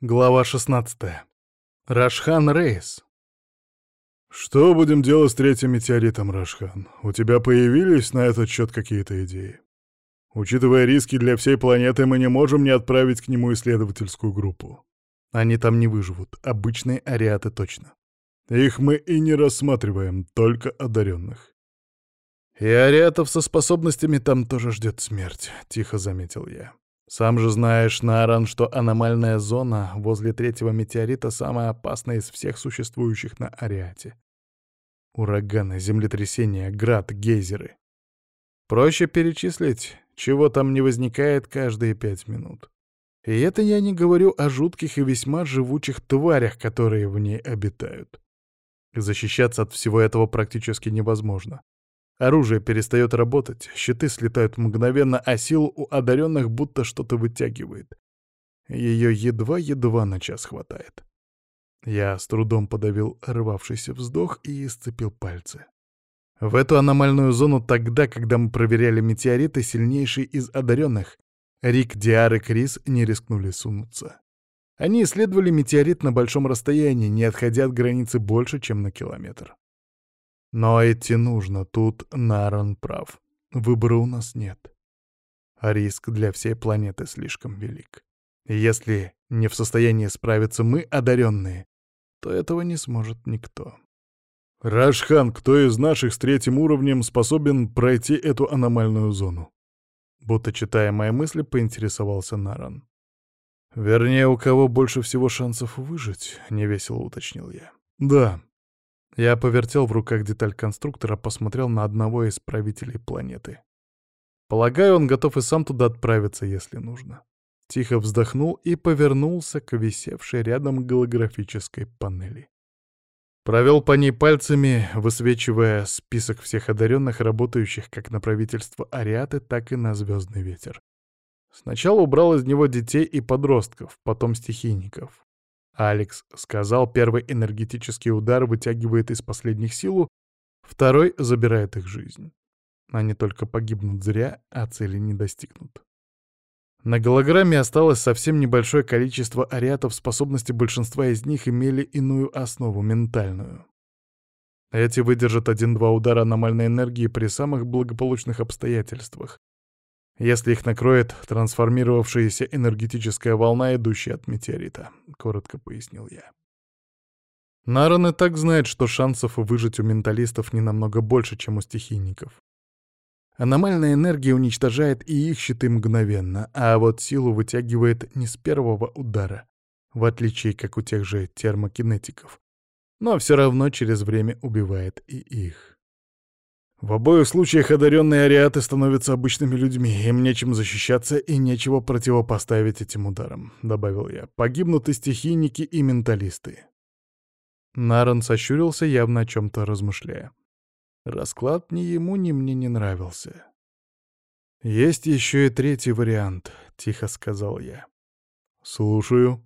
Глава 16. Рашхан Рейс. «Что будем делать с третьим метеоритом, Рашхан? У тебя появились на этот счет какие-то идеи? Учитывая риски для всей планеты, мы не можем не отправить к нему исследовательскую группу. Они там не выживут, обычные ариаты точно. Их мы и не рассматриваем, только одаренных. И ариатов со способностями там тоже ждет смерть», — тихо заметил я. Сам же знаешь, Наран, что аномальная зона возле третьего метеорита самая опасная из всех существующих на Ариате. Ураганы, землетрясения, град, гейзеры. Проще перечислить, чего там не возникает каждые пять минут. И это я не говорю о жутких и весьма живучих тварях, которые в ней обитают. Защищаться от всего этого практически невозможно. Оружие перестает работать, щиты слетают мгновенно, а сил у одаренных будто что-то вытягивает. Ее едва-едва на час хватает. Я с трудом подавил рвавшийся вздох и сцепил пальцы. В эту аномальную зону тогда, когда мы проверяли метеориты, сильнейшие из одаренных, Рик, Диар и Крис не рискнули сунуться. Они исследовали метеорит на большом расстоянии, не отходя от границы больше, чем на километр. Но идти нужно, тут Нарон прав. Выбора у нас нет. А риск для всей планеты слишком велик. Если не в состоянии справиться мы, одаренные, то этого не сможет никто. «Рашхан, кто из наших с третьим уровнем способен пройти эту аномальную зону?» Будто читая мои мысли, поинтересовался Наран. «Вернее, у кого больше всего шансов выжить?» — невесело уточнил я. «Да», я повертел в руках деталь конструктора, посмотрел на одного из правителей планеты. Полагаю, он готов и сам туда отправиться, если нужно. Тихо вздохнул и повернулся к висевшей рядом голографической панели. Провел по ней пальцами, высвечивая список всех одаренных, работающих как на правительство Ариаты, так и на Звездный ветер. Сначала убрал из него детей и подростков, потом стихийников. Алекс сказал, первый энергетический удар вытягивает из последних силу, второй забирает их жизнь. Они только погибнут зря, а цели не достигнут. На голограмме осталось совсем небольшое количество ариатов, способности большинства из них имели иную основу, ментальную. Эти выдержат один-два удара аномальной энергии при самых благополучных обстоятельствах, если их накроет трансформировавшаяся энергетическая волна, идущая от метеорита», — коротко пояснил я. Нарон и так знает, что шансов выжить у менталистов не намного больше, чем у стихийников. Аномальная энергия уничтожает и их щиты мгновенно, а вот силу вытягивает не с первого удара, в отличие как у тех же термокинетиков, но все равно через время убивает и их. В обоих случаях одаренные ариаты становятся обычными людьми, им нечем защищаться и нечего противопоставить этим ударам, — добавил я. Погибнут и стихийники, и менталисты. Наран сощурился, явно о чем-то размышляя. Расклад ни ему, ни мне не нравился. «Есть еще и третий вариант», — тихо сказал я. «Слушаю».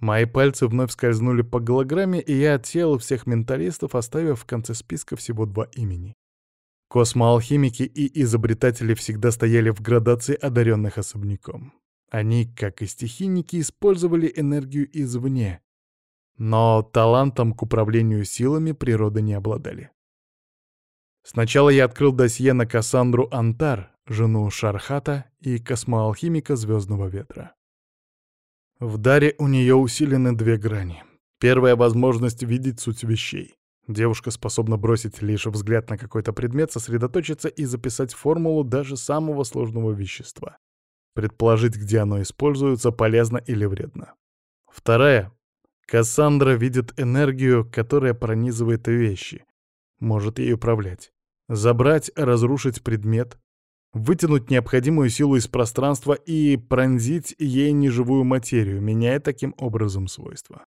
Мои пальцы вновь скользнули по голограмме, и я отсеял всех менталистов, оставив в конце списка всего два имени. Космоалхимики и изобретатели всегда стояли в градации одаренных особняком. Они, как и стихийники, использовали энергию извне, но талантом к управлению силами природы не обладали. Сначала я открыл досье на Кассандру Антар, жену Шархата и космоалхимика Звездного Ветра. В даре у нее усилены две грани. Первая — возможность видеть суть вещей. Девушка способна бросить лишь взгляд на какой-то предмет, сосредоточиться и записать формулу даже самого сложного вещества. Предположить, где оно используется, полезно или вредно. Вторая. Кассандра видит энергию, которая пронизывает вещи. Может ей управлять. Забрать, разрушить предмет, вытянуть необходимую силу из пространства и пронзить ей неживую материю, меняя таким образом свойства.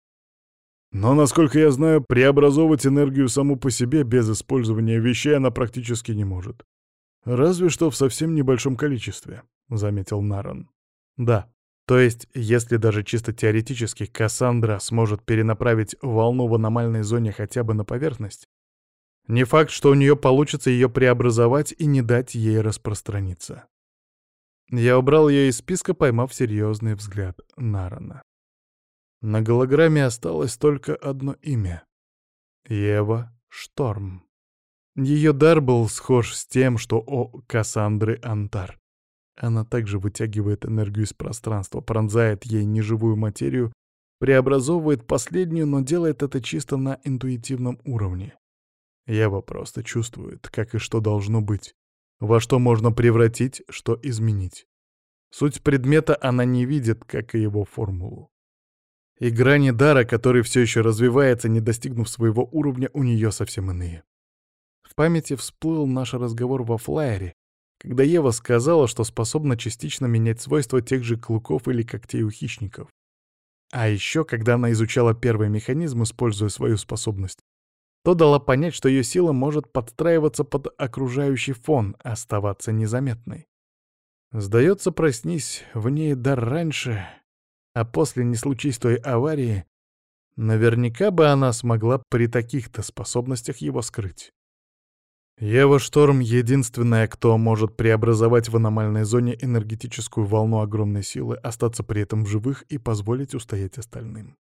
Но, насколько я знаю, преобразовывать энергию саму по себе без использования вещей она практически не может. Разве что в совсем небольшом количестве, — заметил Наран. Да, то есть, если даже чисто теоретически Кассандра сможет перенаправить волну в аномальной зоне хотя бы на поверхность, не факт, что у нее получится ее преобразовать и не дать ей распространиться. Я убрал ее из списка, поймав серьезный взгляд Нарана. На голограмме осталось только одно имя — Ева Шторм. Ее дар был схож с тем, что у Кассандры Антар. Она также вытягивает энергию из пространства, пронзает ей неживую материю, преобразовывает последнюю, но делает это чисто на интуитивном уровне. Ева просто чувствует, как и что должно быть, во что можно превратить, что изменить. Суть предмета она не видит, как и его формулу. И грани дара, который все еще развивается, не достигнув своего уровня, у нее совсем иные. В памяти всплыл наш разговор во флайере, когда Ева сказала, что способна частично менять свойства тех же клыков или когтей у хищников. А еще, когда она изучала первый механизм, используя свою способность, то дала понять, что ее сила может подстраиваться под окружающий фон, оставаться незаметной. Сдается, проснись в ней дар раньше, а после не случись той аварии, наверняка бы она смогла при таких-то способностях его скрыть. Ева Шторм — единственная, кто может преобразовать в аномальной зоне энергетическую волну огромной силы, остаться при этом в живых и позволить устоять остальным.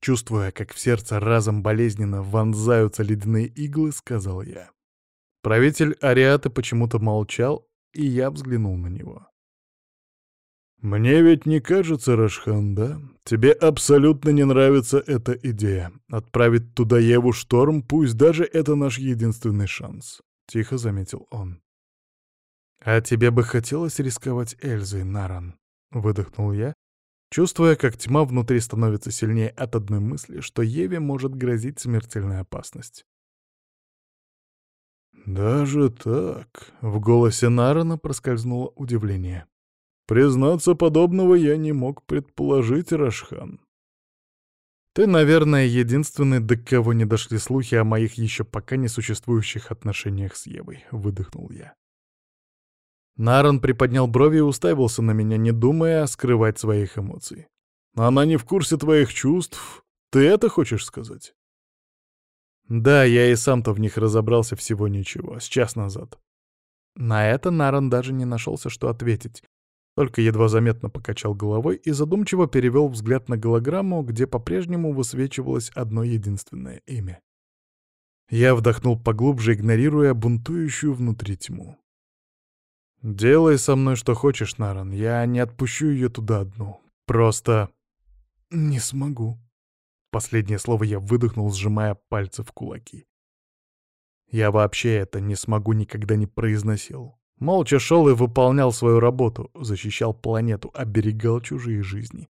Чувствуя, как в сердце разом болезненно вонзаются ледяные иглы, сказал я. Правитель Ариаты почему-то молчал, и я взглянул на него. «Мне ведь не кажется, Рашхан, да? Тебе абсолютно не нравится эта идея. Отправить туда Еву Шторм, пусть даже это наш единственный шанс», — тихо заметил он. «А тебе бы хотелось рисковать Эльзой, Наран?» — выдохнул я, чувствуя, как тьма внутри становится сильнее от одной мысли, что Еве может грозить смертельная опасность. «Даже так?» — в голосе Нарана проскользнуло удивление. Признаться, подобного я не мог предположить, Рашхан. Ты, наверное, единственный, до кого не дошли слухи о моих еще пока не существующих отношениях с Евой, — выдохнул я. Нарон приподнял брови и уставился на меня, не думая скрывать своих эмоций. «Она не в курсе твоих чувств. Ты это хочешь сказать?» «Да, я и сам-то в них разобрался всего ничего, с час назад». На это Нарон даже не нашелся, что ответить, только едва заметно покачал головой и задумчиво перевел взгляд на голограмму, где по-прежнему высвечивалось одно единственное имя. Я вдохнул поглубже, игнорируя бунтующую внутри тьму. «Делай со мной что хочешь, Наран, я не отпущу ее туда одну. Просто... не смогу». Последнее слово я выдохнул, сжимая пальцы в кулаки. Я вообще это не смогу никогда не произносил. Молча шел и выполнял свою работу, защищал планету, оберегал чужие жизни.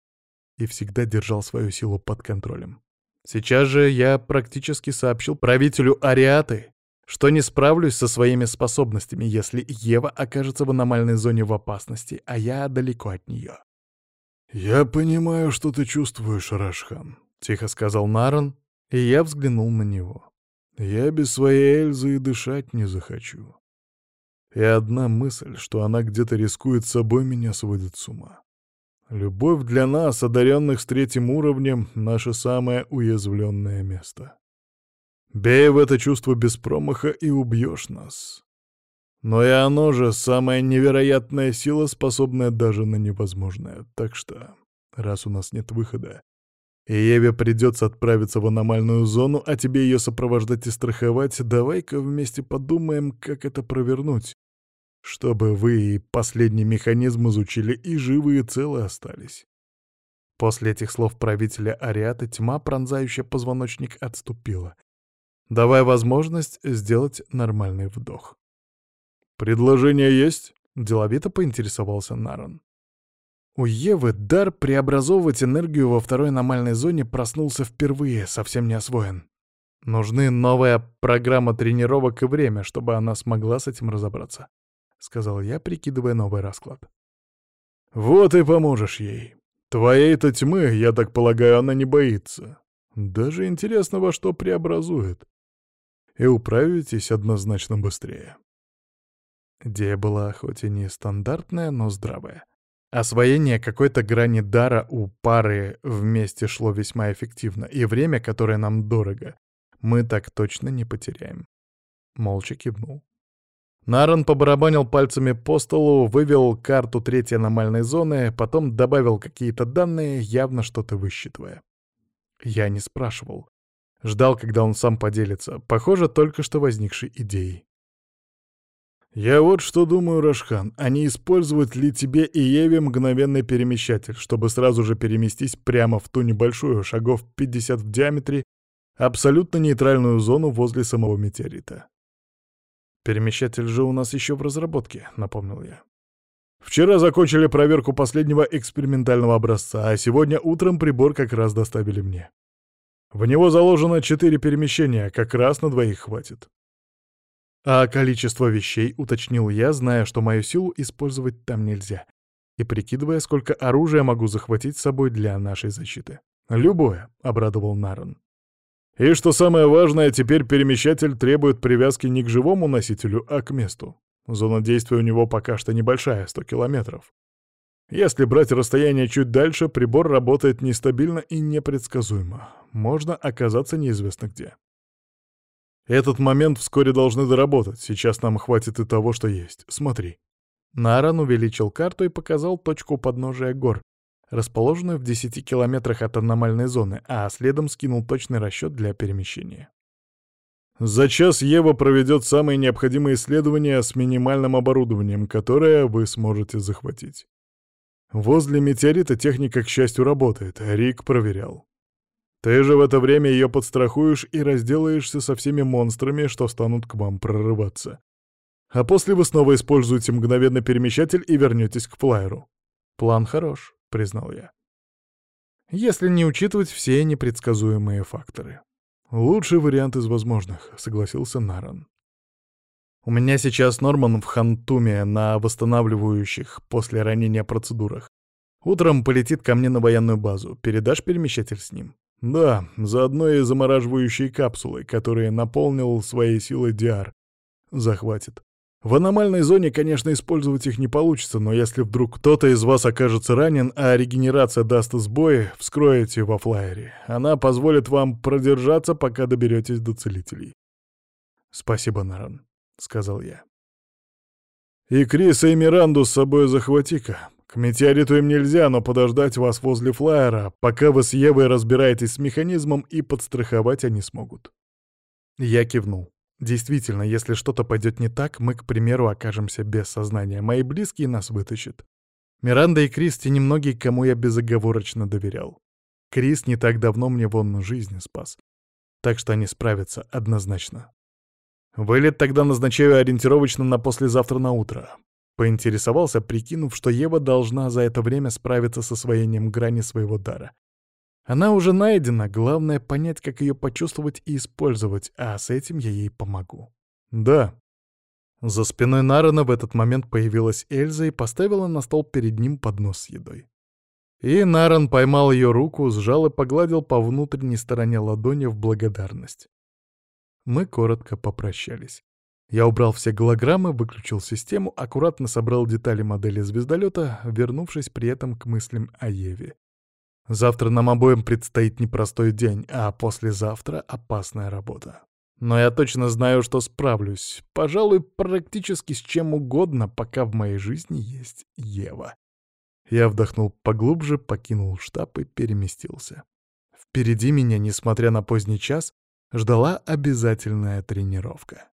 И всегда держал свою силу под контролем. Сейчас же я практически сообщил правителю Ариаты, что не справлюсь со своими способностями, если Ева окажется в аномальной зоне в опасности, а я далеко от нее. «Я понимаю, что ты чувствуешь, Рашхан», — тихо сказал Нарон, и я взглянул на него. «Я без своей Эльзы и дышать не захочу. И одна мысль, что она где-то рискует собой, меня сводит с ума. Любовь для нас, одаренных с третьим уровнем, — наше самое уязвленное место. Бей в это чувство без промаха и убьешь нас. Но и оно же самая невероятная сила, способная даже на невозможное. Так что, раз у нас нет выхода, и Еве придется отправиться в аномальную зону, а тебе ее сопровождать и страховать, давай-ка вместе подумаем, как это провернуть, чтобы вы и последний механизм изучили и живы и целы остались. После этих слов правителя Ариаты тьма, пронзающая позвоночник, отступила, давая возможность сделать нормальный вдох. «Предложение есть?» — деловито поинтересовался Нарон. У Евы дар преобразовывать энергию во второй аномальной зоне проснулся впервые, совсем не освоен. Нужны новая программа тренировок и время, чтобы она смогла с этим разобраться. — сказал я, прикидывая новый расклад. «Вот и поможешь ей. Твоей-то тьмы, я так полагаю, она не боится. Даже интересно, во что преобразует. И управитесь однозначно быстрее». Идея была хоть и не стандартная, но здравая. Освоение какой-то грани дара у пары вместе шло весьма эффективно, и время, которое нам дорого, мы так точно не потеряем. Молча кивнул. Наран побарабанил пальцами по столу, вывел карту третьей аномальной зоны, потом добавил какие-то данные, явно что-то высчитывая. Я не спрашивал. Ждал, когда он сам поделится. Похоже, только что возникшей идеей. «Я вот что думаю, Рашхан, а не использовать ли тебе и Еве мгновенный перемещатель, чтобы сразу же переместись прямо в ту небольшую, шагов 50 в диаметре, абсолютно нейтральную зону возле самого метеорита?» «Перемещатель же у нас еще в разработке», — напомнил я. «Вчера закончили проверку последнего экспериментального образца, а сегодня утром прибор как раз доставили мне. В него заложено четыре перемещения, как раз на двоих хватит». «А количество вещей», — уточнил я, зная, что мою силу использовать там нельзя, и прикидывая, сколько оружия могу захватить с собой для нашей защиты. «Любое», — обрадовал Наран. И что самое важное, теперь перемещатель требует привязки не к живому носителю, а к месту. Зона действия у него пока что небольшая, 100 километров. Если брать расстояние чуть дальше, прибор работает нестабильно и непредсказуемо. Можно оказаться неизвестно где. Этот момент вскоре должны доработать. Сейчас нам хватит и того, что есть. Смотри. Наран увеличил карту и показал точку подножия гор, расположенную в 10 километрах от аномальной зоны, а следом скинул точный расчет для перемещения. За час Ева проведет самые необходимые исследования с минимальным оборудованием, которое вы сможете захватить. Возле метеорита техника, к счастью, работает, Рик проверял. Ты же в это время ее подстрахуешь и разделаешься со всеми монстрами, что станут к вам прорываться. А после вы снова используете мгновенно перемещатель и вернетесь к флайеру. План хорош признал я. Если не учитывать все непредсказуемые факторы. Лучший вариант из возможных, согласился Наран. У меня сейчас Норман в Хантуме на восстанавливающих после ранения процедурах. Утром полетит ко мне на военную базу. Передашь перемещатель с ним? Да, заодно и замораживающие капсулы, которые наполнил своей силой Диар. Захватит. В аномальной зоне, конечно, использовать их не получится, но если вдруг кто-то из вас окажется ранен, а регенерация даст сбой, вскроете во флайере. Она позволит вам продержаться, пока доберетесь до целителей. «Спасибо, Наран», — сказал я. «И Криса, и Миранду с собой захвати-ка. К метеориту им нельзя, но подождать вас возле флайера, пока вы с Евой разбираетесь с механизмом, и подстраховать они смогут». Я кивнул. Действительно, если что-то пойдет не так, мы, к примеру, окажемся без сознания. Мои близкие нас вытащат. Миранда и Крис — те немногие, кому я безоговорочно доверял. Крис не так давно мне вон жизнь спас. Так что они справятся однозначно. Вылет тогда назначаю ориентировочно на послезавтра на утро. Поинтересовался, прикинув, что Ева должна за это время справиться с освоением грани своего дара. Она уже найдена, главное понять, как ее почувствовать и использовать, а с этим я ей помогу. Да. За спиной Нарана в этот момент появилась Эльза и поставила на стол перед ним поднос с едой. И Наран поймал ее руку, сжал и погладил по внутренней стороне ладони в благодарность. Мы коротко попрощались. Я убрал все голограммы, выключил систему, аккуратно собрал детали модели звездолета, вернувшись при этом к мыслям о Еве. Завтра нам обоим предстоит непростой день, а послезавтра — опасная работа. Но я точно знаю, что справлюсь. Пожалуй, практически с чем угодно, пока в моей жизни есть Ева. Я вдохнул поглубже, покинул штаб и переместился. Впереди меня, несмотря на поздний час, ждала обязательная тренировка.